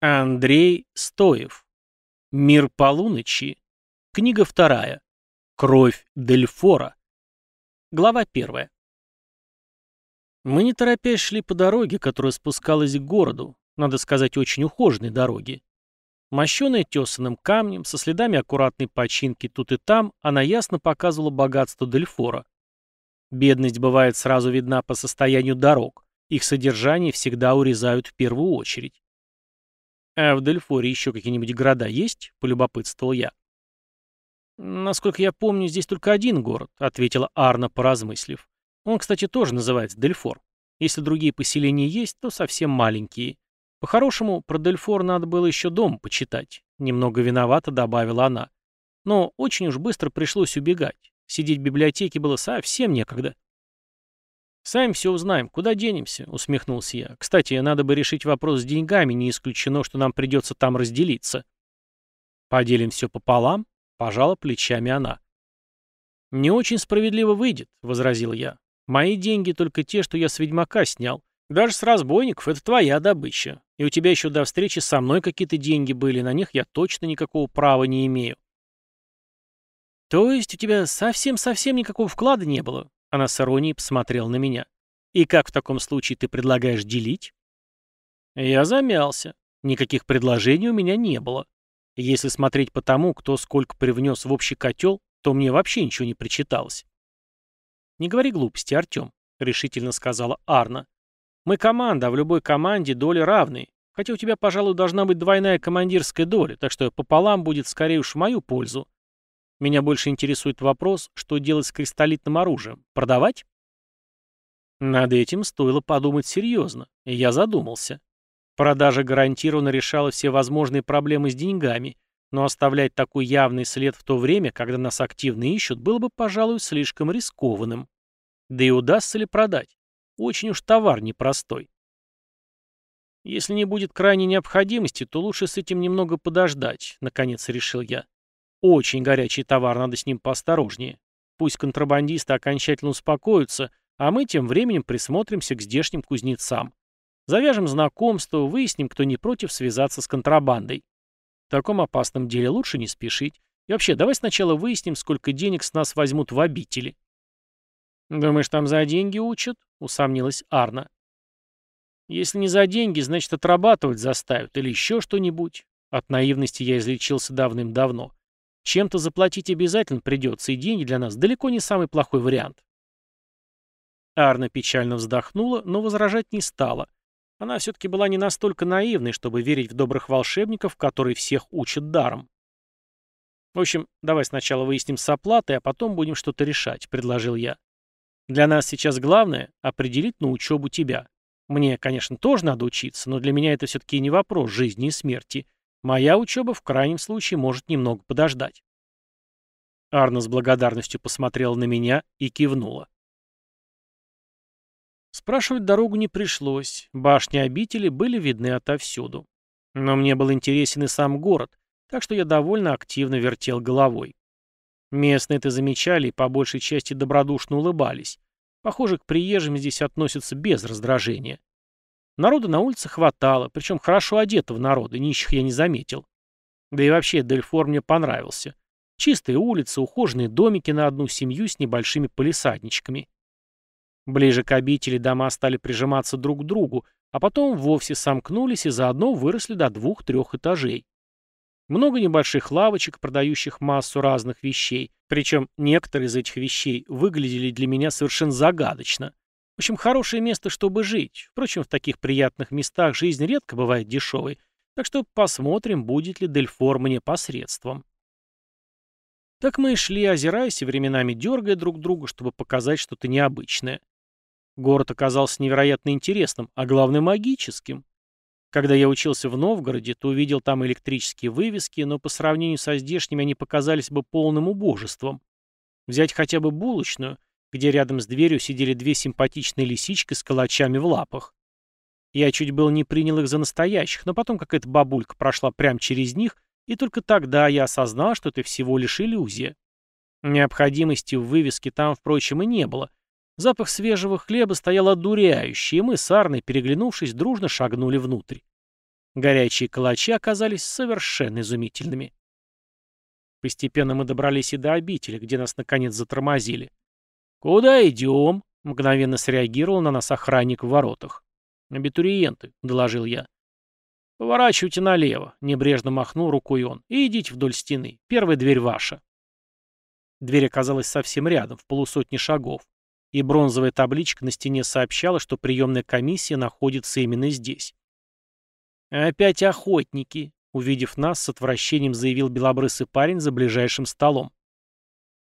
Андрей Стоев. Мир полуночи. Книга вторая. Кровь Дельфора. Глава первая. Мы не торопясь шли по дороге, которая спускалась к городу, надо сказать, очень ухоженной дороге. Мощеная тесаным камнем, со следами аккуратной починки тут и там, она ясно показывала богатство Дельфора. Бедность бывает сразу видна по состоянию дорог, их содержание всегда урезают в первую очередь. «А в Дельфоре еще какие-нибудь города есть?» — полюбопытствовал я. «Насколько я помню, здесь только один город», — ответила Арна, поразмыслив. «Он, кстати, тоже называется Дельфор. Если другие поселения есть, то совсем маленькие. По-хорошему, про Дельфор надо было еще дом почитать», — немного виновато добавила она. «Но очень уж быстро пришлось убегать. Сидеть в библиотеке было совсем некогда». «Сами все узнаем. Куда денемся?» — усмехнулся я. «Кстати, надо бы решить вопрос с деньгами. Не исключено, что нам придется там разделиться». «Поделим все пополам?» — пожала плечами она. «Не очень справедливо выйдет», — возразил я. «Мои деньги только те, что я с ведьмака снял. Даже с разбойников — это твоя добыча. И у тебя еще до встречи со мной какие-то деньги были, на них я точно никакого права не имею». «То есть у тебя совсем-совсем никакого вклада не было?» Она с иронией посмотрела на меня. «И как в таком случае ты предлагаешь делить?» Я замялся. Никаких предложений у меня не было. Если смотреть по тому, кто сколько привнес в общий котел, то мне вообще ничего не причиталось. «Не говори глупости, Артем», — решительно сказала Арна. «Мы команда, а в любой команде доли равные. Хотя у тебя, пожалуй, должна быть двойная командирская доля, так что пополам будет скорее уж в мою пользу. Меня больше интересует вопрос, что делать с кристаллитным оружием. Продавать? Над этим стоило подумать серьезно, и я задумался. Продажа гарантированно решала все возможные проблемы с деньгами, но оставлять такой явный след в то время, когда нас активно ищут, было бы, пожалуй, слишком рискованным. Да и удастся ли продать? Очень уж товар непростой. Если не будет крайней необходимости, то лучше с этим немного подождать, наконец решил я. Очень горячий товар, надо с ним поосторожнее. Пусть контрабандисты окончательно успокоятся, а мы тем временем присмотримся к здешним кузнецам. Завяжем знакомство, выясним, кто не против связаться с контрабандой. В таком опасном деле лучше не спешить. И вообще, давай сначала выясним, сколько денег с нас возьмут в обители. «Думаешь, там за деньги учат?» — усомнилась Арна. «Если не за деньги, значит, отрабатывать заставят или еще что-нибудь». От наивности я излечился давным-давно. Чем-то заплатить обязательно придется, и деньги для нас далеко не самый плохой вариант. Арна печально вздохнула, но возражать не стала. Она все-таки была не настолько наивной, чтобы верить в добрых волшебников, которые всех учат даром. «В общем, давай сначала выясним с оплатой, а потом будем что-то решать», — предложил я. «Для нас сейчас главное — определить на учебу тебя. Мне, конечно, тоже надо учиться, но для меня это все-таки не вопрос жизни и смерти. Моя учеба в крайнем случае может немного подождать. Арна с благодарностью посмотрела на меня и кивнула. Спрашивать дорогу не пришлось, башни обители были видны отовсюду. Но мне был интересен и сам город, так что я довольно активно вертел головой. Местные это замечали и по большей части добродушно улыбались. Похоже, к приезжим здесь относятся без раздражения. Народу на улице хватало, причем хорошо одетого народа, нищих я не заметил. Да и вообще Дельфор мне понравился. Чистые улицы, ухоженные домики на одну семью с небольшими полисадничками. Ближе к обители дома стали прижиматься друг к другу, а потом вовсе сомкнулись и заодно выросли до двух-трех этажей. Много небольших лавочек, продающих массу разных вещей, причем некоторые из этих вещей выглядели для меня совершенно загадочно. В общем, хорошее место, чтобы жить. Впрочем, в таких приятных местах жизнь редко бывает дешевой, так что посмотрим, будет ли Дельфор мне посредством. Так мы и шли, озираясь и временами дергая друг друга, чтобы показать что-то необычное. Город оказался невероятно интересным, а главное магическим. Когда я учился в Новгороде, то увидел там электрические вывески, но по сравнению со здешними они показались бы полным убожеством. Взять хотя бы булочную, где рядом с дверью сидели две симпатичные лисички с калачами в лапах. Я чуть было не принял их за настоящих, но потом какая-то бабулька прошла прямо через них, и только тогда я осознал, что это всего лишь иллюзия. Необходимости в вывеске там, впрочем, и не было. Запах свежего хлеба стоял одуряющий, и мы с Арной, переглянувшись, дружно шагнули внутрь. Горячие калачи оказались совершенно изумительными. Постепенно мы добрались и до обители, где нас наконец затормозили. «Куда идем?» — мгновенно среагировал на нас охранник в воротах. «Абитуриенты», — доложил я. «Поворачивайте налево», — небрежно махнул рукой он, — «и идите вдоль стены. Первая дверь ваша». Дверь оказалась совсем рядом, в полусотни шагов, и бронзовая табличка на стене сообщала, что приемная комиссия находится именно здесь. «Опять охотники», — увидев нас, с отвращением заявил белобрысый парень за ближайшим столом.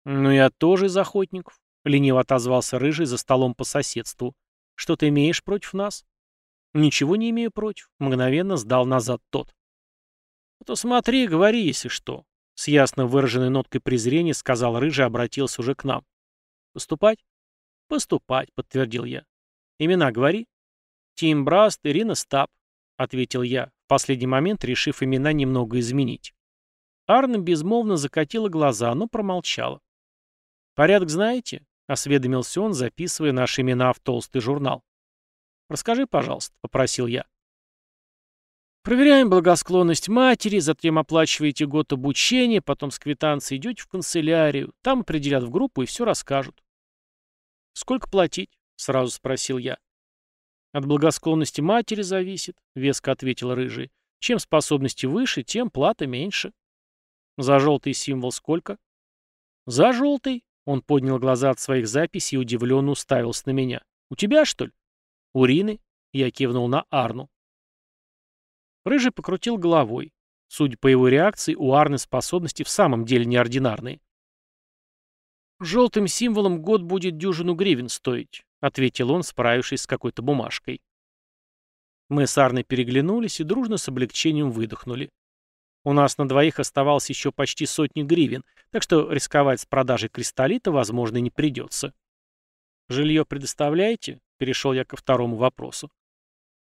«Ну я тоже из охотников», — лениво отозвался рыжий за столом по соседству. «Что ты имеешь против нас?» «Ничего не имею против», — мгновенно сдал назад тот. «А «То смотри, говори, если что», — с ясно выраженной ноткой презрения сказал рыжий, обратился уже к нам. «Поступать?» «Поступать», — подтвердил я. «Имена говори». «Тим Браст, Ирина Стаб», — ответил я, в последний момент решив имена немного изменить. Арна безмолвно закатила глаза, но промолчала. «Порядок знаете?» — осведомился он, записывая наши имена в толстый журнал. «Расскажи, пожалуйста», — попросил я. Проверяем благосклонность матери, затем оплачиваете год обучения, потом с квитанцией идете в канцелярию, там определят в группу и все расскажут. «Сколько платить?» — сразу спросил я. «От благосклонности матери зависит», — веско ответил Рыжий. «Чем способности выше, тем плата меньше». «За желтый символ сколько?» «За желтый?» — он поднял глаза от своих записей и удивленно уставился на меня. «У тебя, что ли?» «Урины?» — я кивнул на Арну. Рыжий покрутил головой. Судя по его реакции, у Арны способности в самом деле неординарные. «Желтым символом год будет дюжину гривен стоить», — ответил он, справившись с какой-то бумажкой. Мы с Арной переглянулись и дружно с облегчением выдохнули. У нас на двоих оставалось еще почти сотни гривен, так что рисковать с продажей кристаллита, возможно, не придется. «Жилье предоставляете?» — перешел я ко второму вопросу.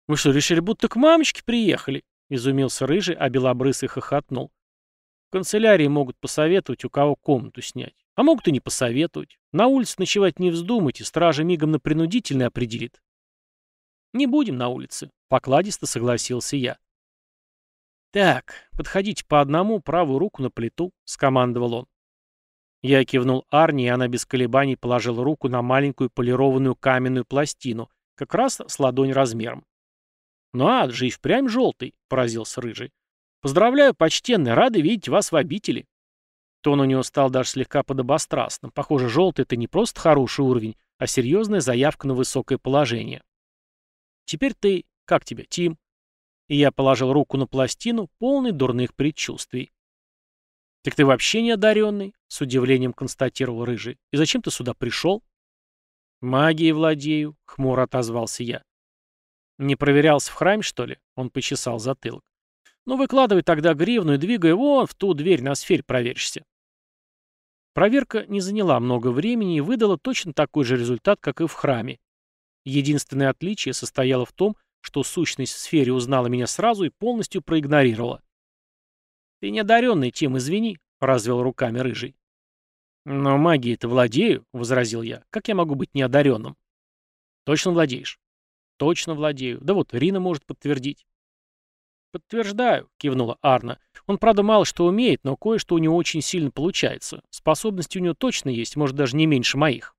«Вы что, решили, будто к мамочке приехали?» — изумился Рыжий, а Белобрысый хохотнул. «В канцелярии могут посоветовать, у кого комнату снять. А могут и не посоветовать. На улице ночевать не вздумайте, стража мигом на принудительный определит». «Не будем на улице», — покладисто согласился я. «Так, подходите по одному, правую руку на плиту», — скомандовал он. Я кивнул Арни, и она без колебаний положила руку на маленькую полированную каменную пластину, как раз с ладонь размером. «Ну а, же и впрямь желтый», — поразился Рыжий. «Поздравляю, почтенный, рады видеть вас в обители». Тон у него стал даже слегка подобострастным. Похоже, желтый — это не просто хороший уровень, а серьезная заявка на высокое положение. «Теперь ты... Как тебя, Тим?» И я положил руку на пластину, полный дурных предчувствий. «Так ты вообще не одаренный?» — с удивлением констатировал Рыжий. «И зачем ты сюда пришел?» «Магией владею», — хмуро отозвался я. «Не проверялся в храме, что ли?» — он почесал затылок. «Ну, выкладывай тогда гривну и двигай вон в ту дверь, на сферь проверишься». Проверка не заняла много времени и выдала точно такой же результат, как и в храме. Единственное отличие состояло в том, что сущность в сфере узнала меня сразу и полностью проигнорировала. «Ты неодаренный, Тим, извини», — развел руками рыжий. «Но магией-то владею», — возразил я. «Как я могу быть неодаренным?» «Точно владеешь?» «Точно владею. Да вот, Рина может подтвердить». «Подтверждаю», — кивнула Арна. «Он, правда, мало что умеет, но кое-что у него очень сильно получается. Способности у него точно есть, может, даже не меньше моих».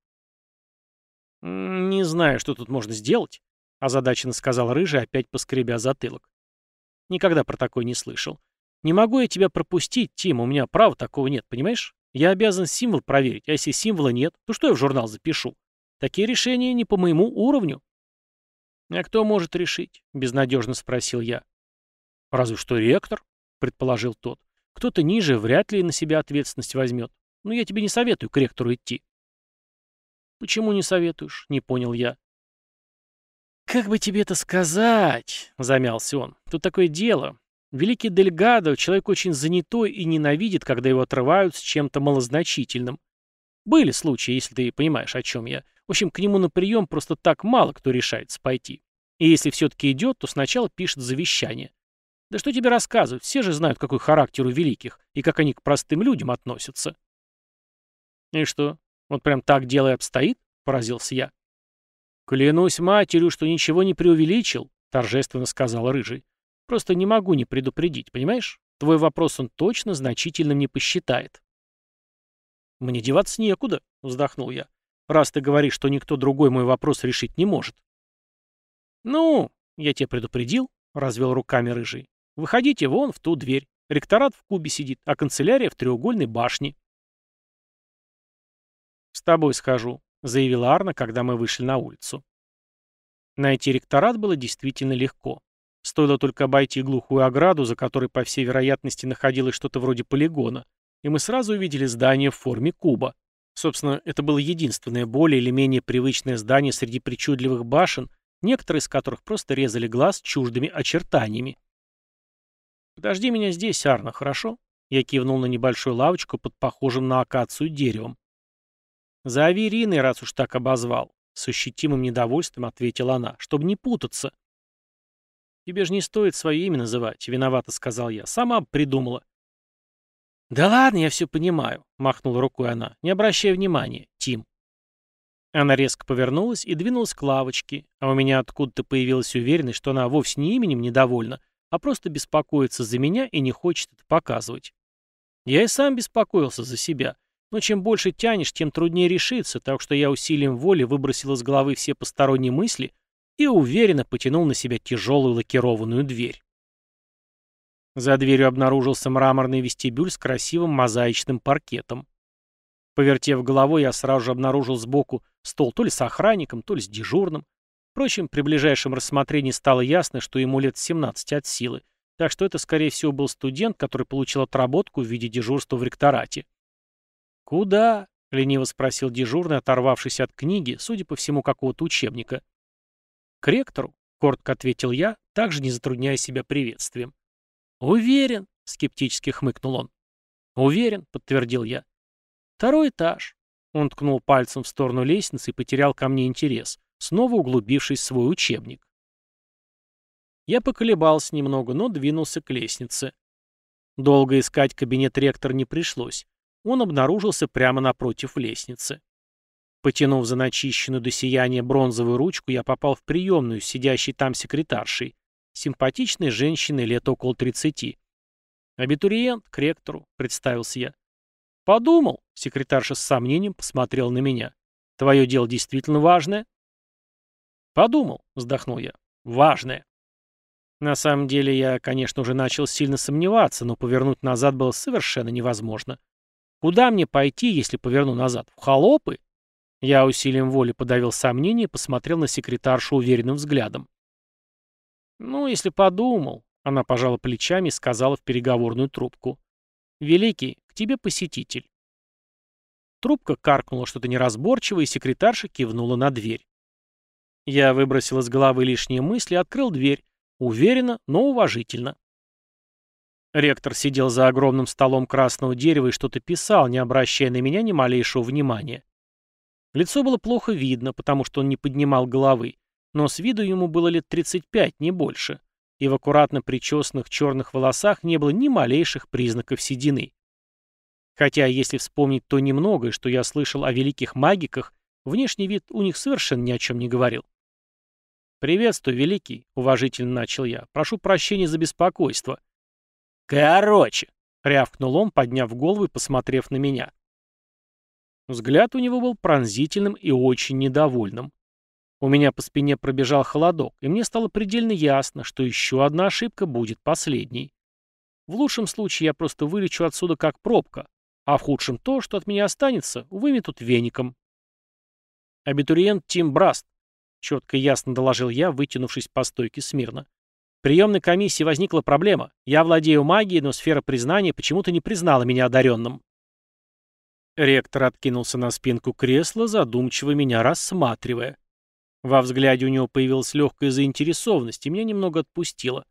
«Не знаю, что тут можно сделать», — озадаченно сказал Рыжий, опять поскребя затылок. «Никогда про такое не слышал. Не могу я тебя пропустить, Тим, у меня права такого нет, понимаешь? Я обязан символ проверить, а если символа нет, то что я в журнал запишу? Такие решения не по моему уровню. А кто может решить? Безнадежно спросил я. Разве что ректор, предположил тот. Кто-то ниже вряд ли на себя ответственность возьмет. Но я тебе не советую к ректору идти. Почему не советуешь? Не понял я. «Как бы тебе это сказать?» — замялся он. «Тут такое дело. Великий Дельгадо — человек очень занятой и ненавидит, когда его отрывают с чем-то малозначительным. Были случаи, если ты понимаешь, о чем я. В общем, к нему на прием просто так мало кто решается пойти. И если все-таки идет, то сначала пишет завещание. Да что тебе рассказывать, все же знают, какой характер у великих, и как они к простым людям относятся. И что, вот прям так дело и обстоит? Поразился я. Клянусь матерью, что ничего не преувеличил, торжественно сказал Рыжий. Просто не могу не предупредить, понимаешь? Твой вопрос он точно значительным не посчитает. «Мне деваться некуда», — вздохнул я. «Раз ты говоришь, что никто другой мой вопрос решить не может». «Ну, я тебя предупредил», — развел руками рыжий. «Выходите вон в ту дверь. Ректорат в кубе сидит, а канцелярия в треугольной башне». «С тобой схожу», — заявила Арна, когда мы вышли на улицу. Найти ректорат было действительно легко. Стоило только обойти глухую ограду, за которой, по всей вероятности, находилось что-то вроде полигона, и мы сразу увидели здание в форме куба. Собственно, это было единственное более или менее привычное здание среди причудливых башен, некоторые из которых просто резали глаз чуждыми очертаниями. «Подожди меня здесь, Арна, хорошо?» Я кивнул на небольшую лавочку под похожим на акацию деревом. «Зови Ириной, раз уж так обозвал», — с ощутимым недовольством ответила она, — «чтобы не путаться». «Тебе же не стоит свое имя называть», — виновато сказал я. «Сама придумала». «Да ладно, я все понимаю», — махнула рукой она. «Не обращай внимания, Тим». Она резко повернулась и двинулась к лавочке, а у меня откуда-то появилась уверенность, что она вовсе не именем недовольна, а просто беспокоится за меня и не хочет это показывать. Я и сам беспокоился за себя, но чем больше тянешь, тем труднее решиться, так что я усилием воли выбросил из головы все посторонние мысли и уверенно потянул на себя тяжелую лакированную дверь. За дверью обнаружился мраморный вестибюль с красивым мозаичным паркетом. Повертев головой, я сразу же обнаружил сбоку стол то ли с охранником, то ли с дежурным. Впрочем, при ближайшем рассмотрении стало ясно, что ему лет 17 от силы, так что это, скорее всего, был студент, который получил отработку в виде дежурства в ректорате. «Куда?» — лениво спросил дежурный, оторвавшись от книги, судя по всему, какого-то учебника. «К ректору», — коротко ответил я, также не затрудняя себя приветствием. «Уверен», — скептически хмыкнул он. «Уверен», — подтвердил я. «Второй этаж». Он ткнул пальцем в сторону лестницы и потерял ко мне интерес, снова углубившись в свой учебник. Я поколебался немного, но двинулся к лестнице. Долго искать кабинет ректора не пришлось. Он обнаружился прямо напротив лестницы. Потянув за начищенную до сияния бронзовую ручку, я попал в приемную, сидящей там секретаршей, симпатичной женщиной лет около тридцати. «Абитуриент к ректору», — представился я. «Подумал», — секретарша с сомнением посмотрел на меня. «Твое дело действительно важное?» «Подумал», — вздохнул я. «Важное». На самом деле я, конечно, уже начал сильно сомневаться, но повернуть назад было совершенно невозможно. Куда мне пойти, если поверну назад? В холопы? Я усилием воли подавил сомнения и посмотрел на секретаршу уверенным взглядом. «Ну, если подумал», — она пожала плечами и сказала в переговорную трубку. «Великий, к тебе посетитель». Трубка каркнула что-то неразборчивое, и секретарша кивнула на дверь. Я выбросил из головы лишние мысли, открыл дверь. Уверенно, но уважительно. Ректор сидел за огромным столом красного дерева и что-то писал, не обращая на меня ни малейшего внимания. Лицо было плохо видно, потому что он не поднимал головы, но с виду ему было лет 35, не больше, и в аккуратно причесанных черных волосах не было ни малейших признаков седины. Хотя, если вспомнить то немногое, что я слышал о великих магиках, внешний вид у них совершенно ни о чем не говорил. «Приветствую, Великий», — уважительно начал я. «Прошу прощения за беспокойство». «Короче», — рявкнул он, подняв голову и посмотрев на меня. Взгляд у него был пронзительным и очень недовольным. У меня по спине пробежал холодок, и мне стало предельно ясно, что еще одна ошибка будет последней. В лучшем случае я просто вылечу отсюда как пробка, а в худшем то, что от меня останется, выметут веником. Абитуриент Тим Браст, четко и ясно доложил я, вытянувшись по стойке смирно. Приемной комиссии возникла проблема. Я владею магией, но сфера признания почему-то не признала меня одаренным. Ректор откинулся на спинку кресла, задумчиво меня рассматривая. Во взгляде у него появилась легкая заинтересованность, и меня немного отпустило.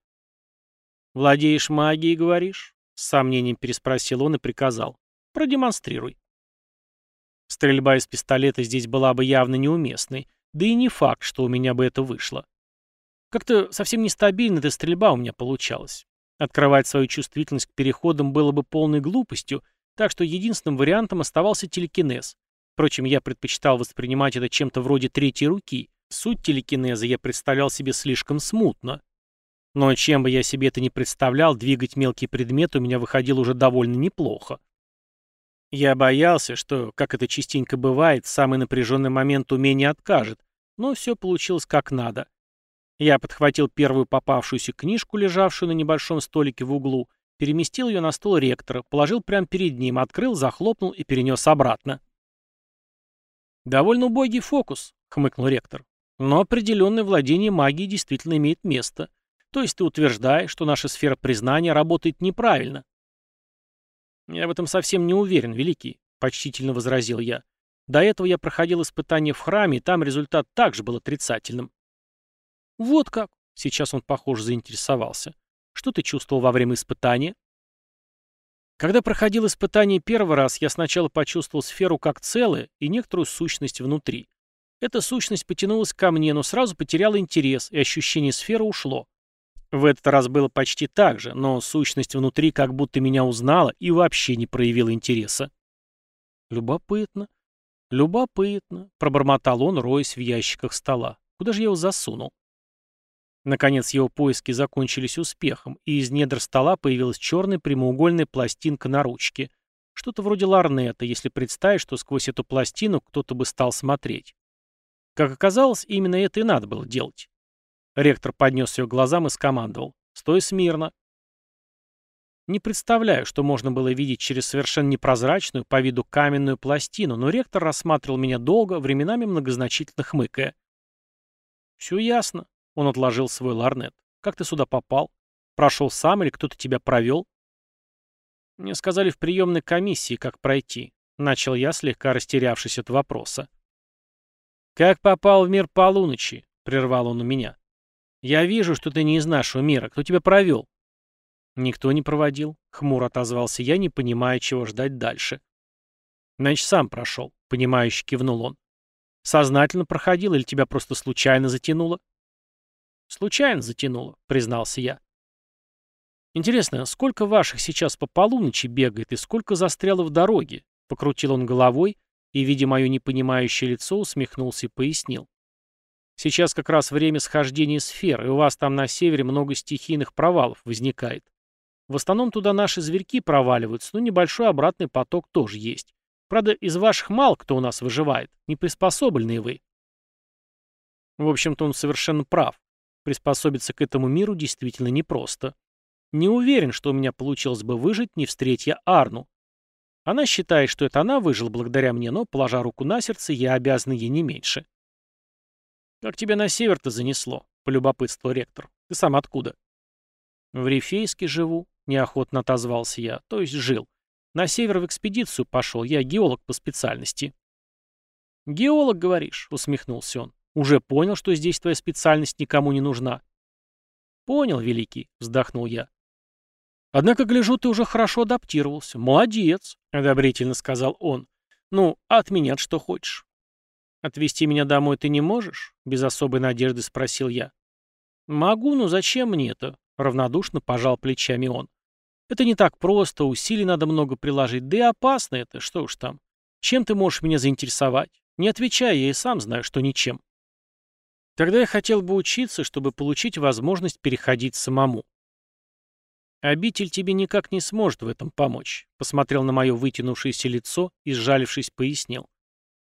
«Владеешь магией, говоришь?» — с сомнением переспросил он и приказал. «Продемонстрируй». Стрельба из пистолета здесь была бы явно неуместной, да и не факт, что у меня бы это вышло. Как-то совсем нестабильно эта стрельба у меня получалась. Открывать свою чувствительность к переходам было бы полной глупостью, так что единственным вариантом оставался телекинез. Впрочем, я предпочитал воспринимать это чем-то вроде третьей руки. Суть телекинеза я представлял себе слишком смутно. Но чем бы я себе это ни представлял, двигать мелкий предмет у меня выходило уже довольно неплохо. Я боялся, что, как это частенько бывает, самый напряженный момент умение откажет, но все получилось как надо. Я подхватил первую попавшуюся книжку, лежавшую на небольшом столике в углу, переместил ее на стол ректора, положил прямо перед ним, открыл, захлопнул и перенес обратно. «Довольно убогий фокус», — хмыкнул ректор. «Но определенное владение магией действительно имеет место. То есть ты утверждаешь, что наша сфера признания работает неправильно. Я в этом совсем не уверен, Великий, почтительно возразил я. До этого я проходил испытание в храме, и там результат также был отрицательным. Вот как. Сейчас он, похоже, заинтересовался. Что ты чувствовал во время испытания? Когда проходил испытание первый раз, я сначала почувствовал сферу как целое и некоторую сущность внутри. Эта сущность потянулась ко мне, но сразу потеряла интерес, и ощущение сферы ушло. В этот раз было почти так же, но сущность внутри как будто меня узнала и вообще не проявила интереса. «Любопытно, любопытно», — пробормотал он, роясь в ящиках стола. «Куда же я его засунул?» Наконец его поиски закончились успехом, и из недр стола появилась черная прямоугольная пластинка на ручке. Что-то вроде ларнета, если представить, что сквозь эту пластину кто-то бы стал смотреть. Как оказалось, именно это и надо было делать. Ректор поднес ее глазам и скомандовал. «Стой смирно». Не представляю, что можно было видеть через совершенно непрозрачную, по виду каменную пластину, но ректор рассматривал меня долго, временами многозначительно хмыкая. «Все ясно», — он отложил свой ларнет. «Как ты сюда попал? Прошел сам или кто-то тебя провел?» «Мне сказали в приемной комиссии, как пройти», — начал я, слегка растерявшись от вопроса. «Как попал в мир полуночи?» — прервал он у меня. «Я вижу, что ты не из нашего мира. Кто тебя провел?» «Никто не проводил», — хмуро отозвался я, не понимая, чего ждать дальше. «Значит, сам прошел», — понимающе кивнул он. «Сознательно проходил или тебя просто случайно затянуло?» «Случайно затянуло», — признался я. «Интересно, сколько ваших сейчас по полуночи бегает и сколько застряло в дороге?» — покрутил он головой и, видя мое непонимающее лицо, усмехнулся и пояснил. Сейчас как раз время схождения сфер, и у вас там на севере много стихийных провалов возникает. В основном туда наши зверьки проваливаются, но небольшой обратный поток тоже есть. Правда, из ваших мал кто у нас выживает, не приспособленные вы. В общем-то, он совершенно прав. Приспособиться к этому миру действительно непросто. Не уверен, что у меня получилось бы выжить, не встретя Арну. Она считает, что это она выжила благодаря мне, но, положа руку на сердце, я обязан ей не меньше. «Как тебя на север-то занесло?» — полюбопытствовал ректор. «Ты сам откуда?» «В Рифейске живу», — неохотно отозвался я. «То есть жил. На север в экспедицию пошел. Я геолог по специальности». «Геолог, говоришь?» — усмехнулся он. «Уже понял, что здесь твоя специальность никому не нужна?» «Понял, Великий», — вздохнул я. «Однако, гляжу, ты уже хорошо адаптировался. Молодец», — одобрительно сказал он. «Ну, а от меня что хочешь? «Отвезти меня домой ты не можешь?» — без особой надежды спросил я. «Могу, но зачем мне это?» — равнодушно пожал плечами он. «Это не так просто, усилий надо много приложить, да и опасно это, что уж там. Чем ты можешь меня заинтересовать? Не отвечай, я и сам знаю, что ничем». Тогда я хотел бы учиться, чтобы получить возможность переходить самому. «Обитель тебе никак не сможет в этом помочь», — посмотрел на мое вытянувшееся лицо и, сжалившись, пояснил.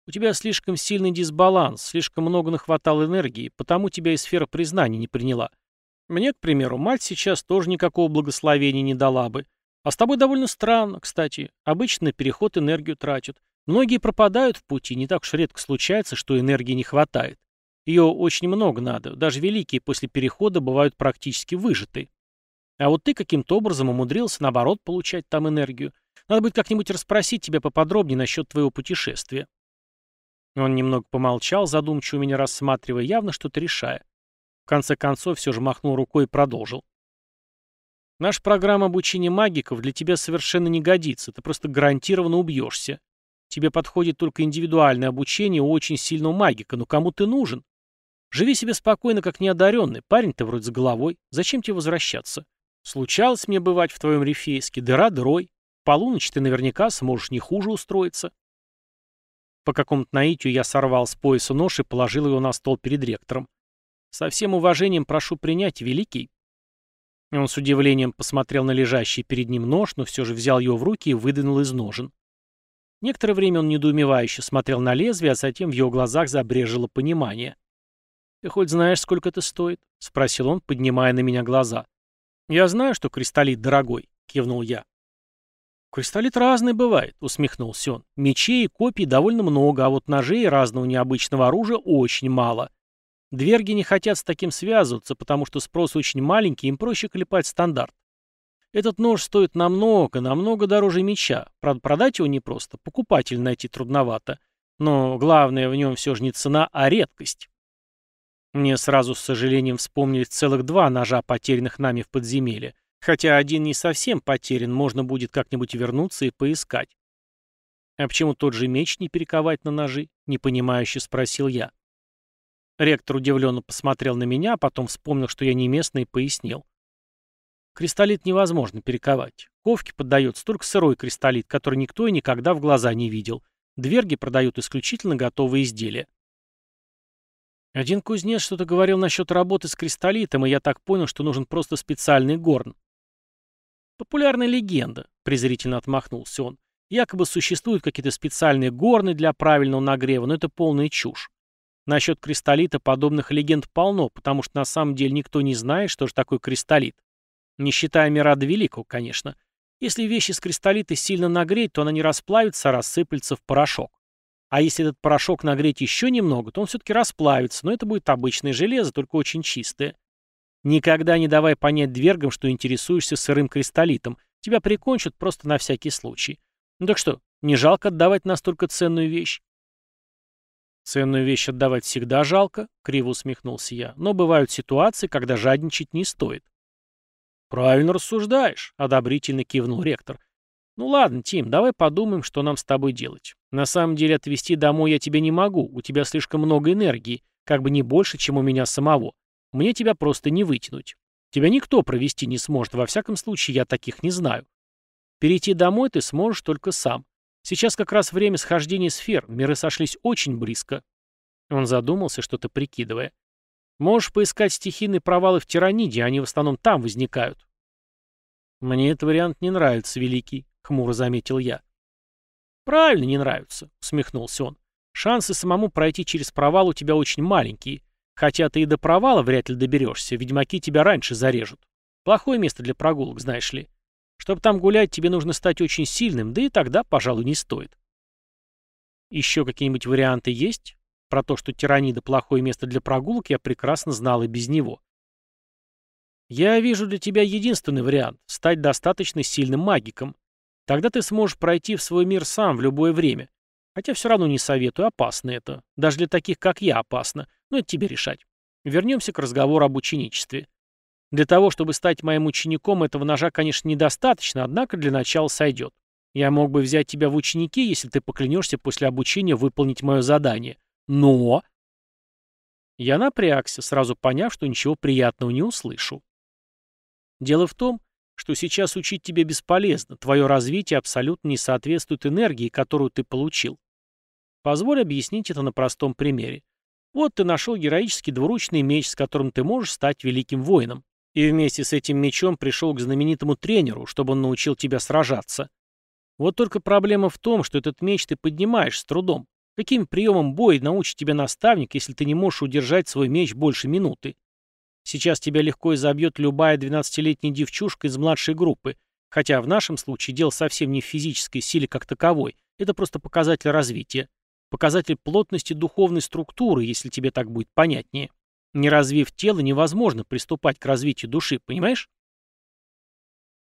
У тебя слишком сильный дисбаланс, слишком много нахватал энергии, потому тебя и сфера признания не приняла. Мне, к примеру, мать сейчас тоже никакого благословения не дала бы. А с тобой довольно странно, кстати. Обычно переход энергию тратят. Многие пропадают в пути, не так уж редко случается, что энергии не хватает. Ее очень много надо, даже великие после перехода бывают практически выжаты. А вот ты каким-то образом умудрился, наоборот, получать там энергию. Надо будет как-нибудь расспросить тебя поподробнее насчет твоего путешествия. Он немного помолчал, задумчиво меня рассматривая, явно что-то решая. В конце концов, все же махнул рукой и продолжил. Наша программа обучения магиков для тебя совершенно не годится, ты просто гарантированно убьешься. Тебе подходит только индивидуальное обучение у очень сильного магика, но кому ты нужен? Живи себе спокойно, как неодаренный, парень ты вроде с головой, зачем тебе возвращаться? Случалось мне бывать в твоем рифейске, дыра дырой. Полуночь ты наверняка сможешь не хуже устроиться. По какому-то наитию я сорвал с пояса нож и положил его на стол перед ректором. «Со всем уважением прошу принять, Великий». Он с удивлением посмотрел на лежащий перед ним нож, но все же взял его в руки и выдвинул из ножен. Некоторое время он недоумевающе смотрел на лезвие, а затем в его глазах забрежило понимание. «Ты хоть знаешь, сколько это стоит?» — спросил он, поднимая на меня глаза. «Я знаю, что кристаллит дорогой», — кивнул я. «Кристаллит разный бывает», — усмехнулся он. «Мечей и копий довольно много, а вот ножей и разного необычного оружия очень мало. Дверги не хотят с таким связываться, потому что спрос очень маленький, им проще клепать стандарт. Этот нож стоит намного, намного дороже меча. Правда, продать его непросто, покупатель найти трудновато. Но главное в нем все же не цена, а редкость. Мне сразу с сожалением вспомнились целых два ножа, потерянных нами в подземелье. Хотя один не совсем потерян, можно будет как-нибудь вернуться и поискать. «А почему тот же меч не перековать на ножи?» — непонимающе спросил я. Ректор удивленно посмотрел на меня, а потом вспомнил, что я не местный, и пояснил. Кристаллит невозможно перековать. Ковке поддается только сырой кристаллит, который никто и никогда в глаза не видел. Дверги продают исключительно готовые изделия. Один кузнец что-то говорил насчет работы с кристаллитом, и я так понял, что нужен просто специальный горн. Популярная легенда, презрительно отмахнулся он. Якобы существуют какие-то специальные горны для правильного нагрева, но это полная чушь. Насчет кристаллита подобных легенд полно, потому что на самом деле никто не знает, что же такое кристаллит. Не считая Мирада Великого, конечно. Если вещь из кристаллита сильно нагреть, то она не расплавится, а рассыплется в порошок. А если этот порошок нагреть еще немного, то он все-таки расплавится, но это будет обычное железо, только очень чистое. Никогда не давай понять двергам, что интересуешься сырым кристаллитом. Тебя прикончат просто на всякий случай. Ну так что, не жалко отдавать настолько ценную вещь? Ценную вещь отдавать всегда жалко, криво усмехнулся я, но бывают ситуации, когда жадничать не стоит. «Правильно рассуждаешь», — одобрительно кивнул ректор. «Ну ладно, Тим, давай подумаем, что нам с тобой делать. На самом деле отвезти домой я тебя не могу, у тебя слишком много энергии, как бы не больше, чем у меня самого. Мне тебя просто не вытянуть. Тебя никто провести не сможет, во всяком случае я таких не знаю. Перейти домой ты сможешь только сам. Сейчас как раз время схождения сфер, миры сошлись очень близко». Он задумался, что-то прикидывая. Можешь поискать стихийные провалы в тираниде, они в основном там возникают. Мне этот вариант не нравится, Великий, хмуро заметил я. Правильно, не нравится, усмехнулся он. Шансы самому пройти через провал у тебя очень маленькие. Хотя ты и до провала вряд ли доберешься, ведьмаки тебя раньше зарежут. Плохое место для прогулок, знаешь ли. Чтобы там гулять, тебе нужно стать очень сильным, да и тогда, пожалуй, не стоит. Еще какие-нибудь варианты есть? Про то, что тиранида – плохое место для прогулок, я прекрасно знал и без него. Я вижу для тебя единственный вариант – стать достаточно сильным магиком. Тогда ты сможешь пройти в свой мир сам в любое время. Хотя все равно не советую, опасно это. Даже для таких, как я, опасно. Но это тебе решать. Вернемся к разговору об ученичестве. Для того, чтобы стать моим учеником, этого ножа, конечно, недостаточно, однако для начала сойдет. Я мог бы взять тебя в ученики, если ты поклянешься после обучения выполнить мое задание. Но... Я напрягся, сразу поняв, что ничего приятного не услышу. Дело в том, что сейчас учить тебе бесполезно, твое развитие абсолютно не соответствует энергии, которую ты получил. Позволь объяснить это на простом примере. Вот ты нашел героический двуручный меч, с которым ты можешь стать великим воином. И вместе с этим мечом пришел к знаменитому тренеру, чтобы он научил тебя сражаться. Вот только проблема в том, что этот меч ты поднимаешь с трудом. Каким приемом боя научит тебя наставник, если ты не можешь удержать свой меч больше минуты? Сейчас тебя легко изобьет любая 12-летняя девчушка из младшей группы, хотя в нашем случае дело совсем не в физической силе как таковой, это просто показатель развития, показатель плотности духовной структуры, если тебе так будет понятнее. Не развив тело, невозможно приступать к развитию души, понимаешь?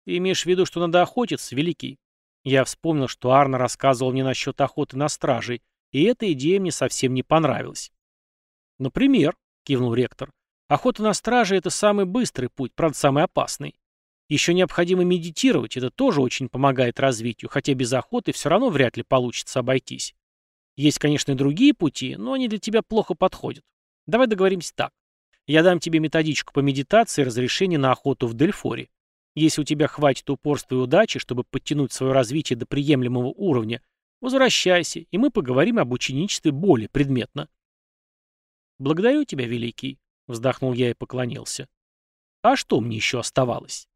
Ты имеешь в виду, что надо охотиться, Великий? Я вспомнил, что Арна рассказывал мне насчет охоты на стражей, и эта идея мне совсем не понравилась. «Например», — кивнул ректор, — «охота на страже — это самый быстрый путь, правда, самый опасный. Еще необходимо медитировать, это тоже очень помогает развитию, хотя без охоты все равно вряд ли получится обойтись. Есть, конечно, и другие пути, но они для тебя плохо подходят. Давай договоримся так. Я дам тебе методичку по медитации и разрешение на охоту в Дельфоре. Если у тебя хватит упорства и удачи, чтобы подтянуть свое развитие до приемлемого уровня, Возвращайся, и мы поговорим об ученичестве более предметно. Благодарю тебя, Великий, вздохнул я и поклонился. А что мне еще оставалось?